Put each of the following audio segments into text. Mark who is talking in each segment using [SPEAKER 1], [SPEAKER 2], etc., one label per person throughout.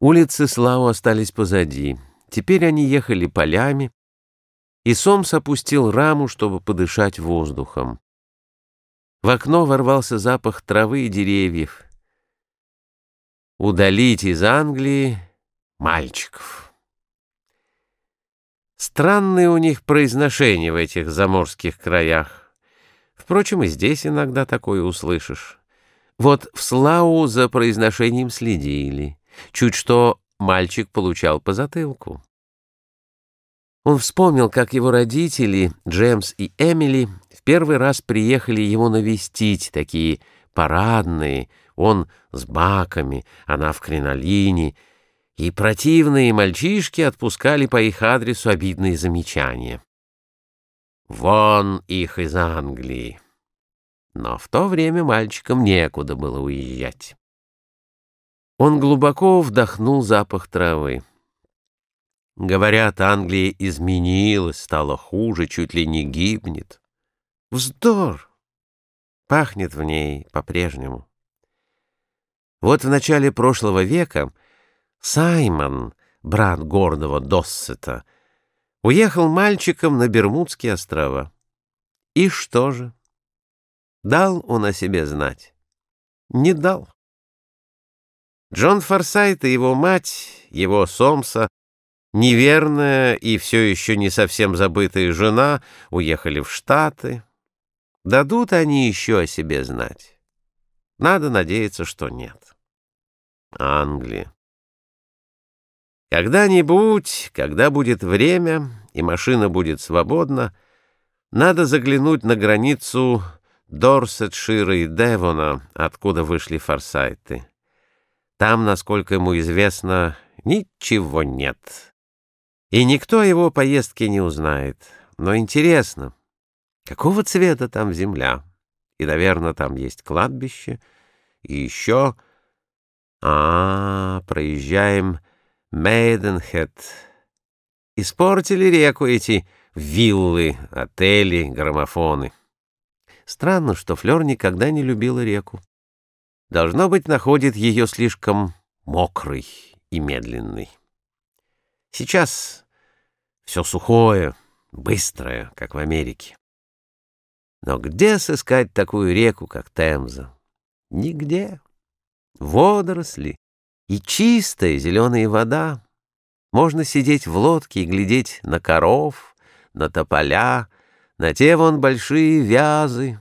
[SPEAKER 1] Улицы Слау остались позади. Теперь они ехали полями, и Сомс опустил раму, чтобы подышать воздухом. В окно ворвался запах травы и деревьев. Удалить из Англии мальчиков. Странные у них произношения в этих заморских краях. Впрочем, и здесь иногда такое услышишь. Вот в Слау за произношением следили. Чуть что мальчик получал по затылку. Он вспомнил, как его родители, Джеймс и Эмили, в первый раз приехали его навестить, такие парадные, он с баками, она в кринолине, и противные мальчишки отпускали по их адресу обидные замечания. Вон их из Англии. Но в то время мальчикам некуда было уезжать. Он глубоко вдохнул запах травы. Говорят, Англия изменилась, стала хуже, чуть ли не гибнет. Вздор! Пахнет в ней по-прежнему. Вот в начале прошлого века Саймон, брат гордого Доссета, уехал мальчиком на Бермудские острова. И что же? Дал он о себе знать? Не дал. Джон Форсайт и его мать, его Сомса, неверная и все еще не совсем забытая жена уехали в Штаты. Дадут они еще о себе знать? Надо надеяться, что нет. Англия. Когда-нибудь, когда будет время и машина будет свободна, надо заглянуть на границу Дорсетшира и Девона, откуда вышли форсайты. Там, насколько ему известно, ничего нет. И никто его поездки не узнает. Но интересно, какого цвета там земля? И, наверное, там есть кладбище. И еще... А, -а, -а проезжаем Мейденхед. Испортили реку эти виллы, отели, граммофоны. Странно, что Флёр никогда не любила реку. Должно быть, находит ее слишком мокрой и медленной. Сейчас все сухое, быстрое, как в Америке. Но где сыскать такую реку, как Темза? Нигде. Водоросли и чистая зеленая вода. Можно сидеть в лодке и глядеть на коров, на тополя, на те вон большие вязы.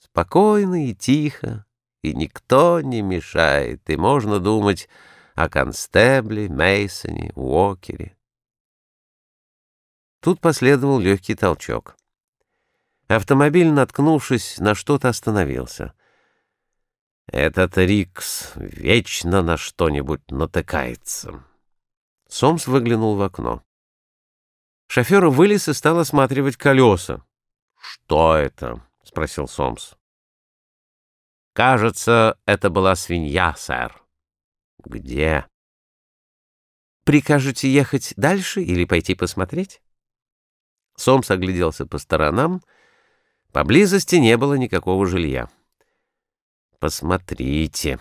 [SPEAKER 1] Спокойно и тихо, и никто не мешает, и можно думать о Констебле, Мейсоне, Уокере. Тут последовал легкий толчок. Автомобиль, наткнувшись на что-то, остановился. Этот Рикс вечно на что-нибудь натыкается. Сомс выглянул в окно. Шофер вылез и стал осматривать колеса. «Что это?» — спросил Сомс. Кажется, это была свинья, сэр. Где? Прикажете ехать дальше или пойти посмотреть? Сомс огляделся по сторонам. Поблизости не было никакого жилья. Посмотрите.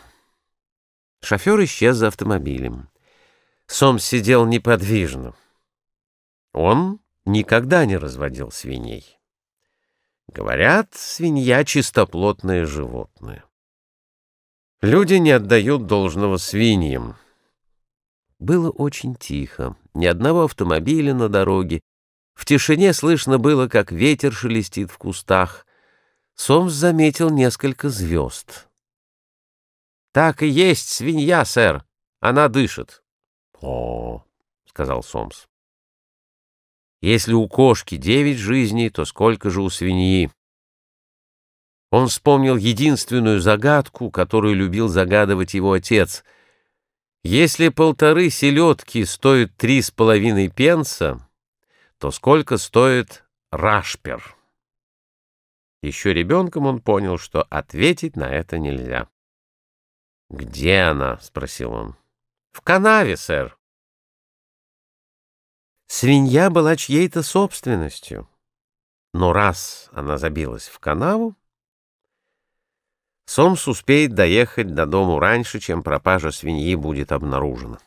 [SPEAKER 1] Шофер исчез за автомобилем. Сомс сидел неподвижно. Он никогда не разводил свиней. Говорят, свинья — чистоплотное животное. Люди не отдают должного свиньям. Было очень тихо, ни одного автомобиля на дороге. В тишине слышно было, как ветер шелестит в кустах. Сомс заметил несколько звезд. «Так и есть свинья, сэр. Она дышит». «О», — сказал Сомс. «Если у кошки девять жизней, то сколько же у свиньи?» Он вспомнил единственную загадку, которую любил загадывать его отец. Если полторы селедки стоят три с половиной пенса, то сколько стоит рашпер? Еще ребенком он понял, что ответить на это нельзя. «Где она?» — спросил он. «В канаве, сэр». Свинья была чьей-то собственностью. Но раз она забилась в канаву, Сомс успеет доехать до дому раньше, чем пропажа свиньи будет обнаружена.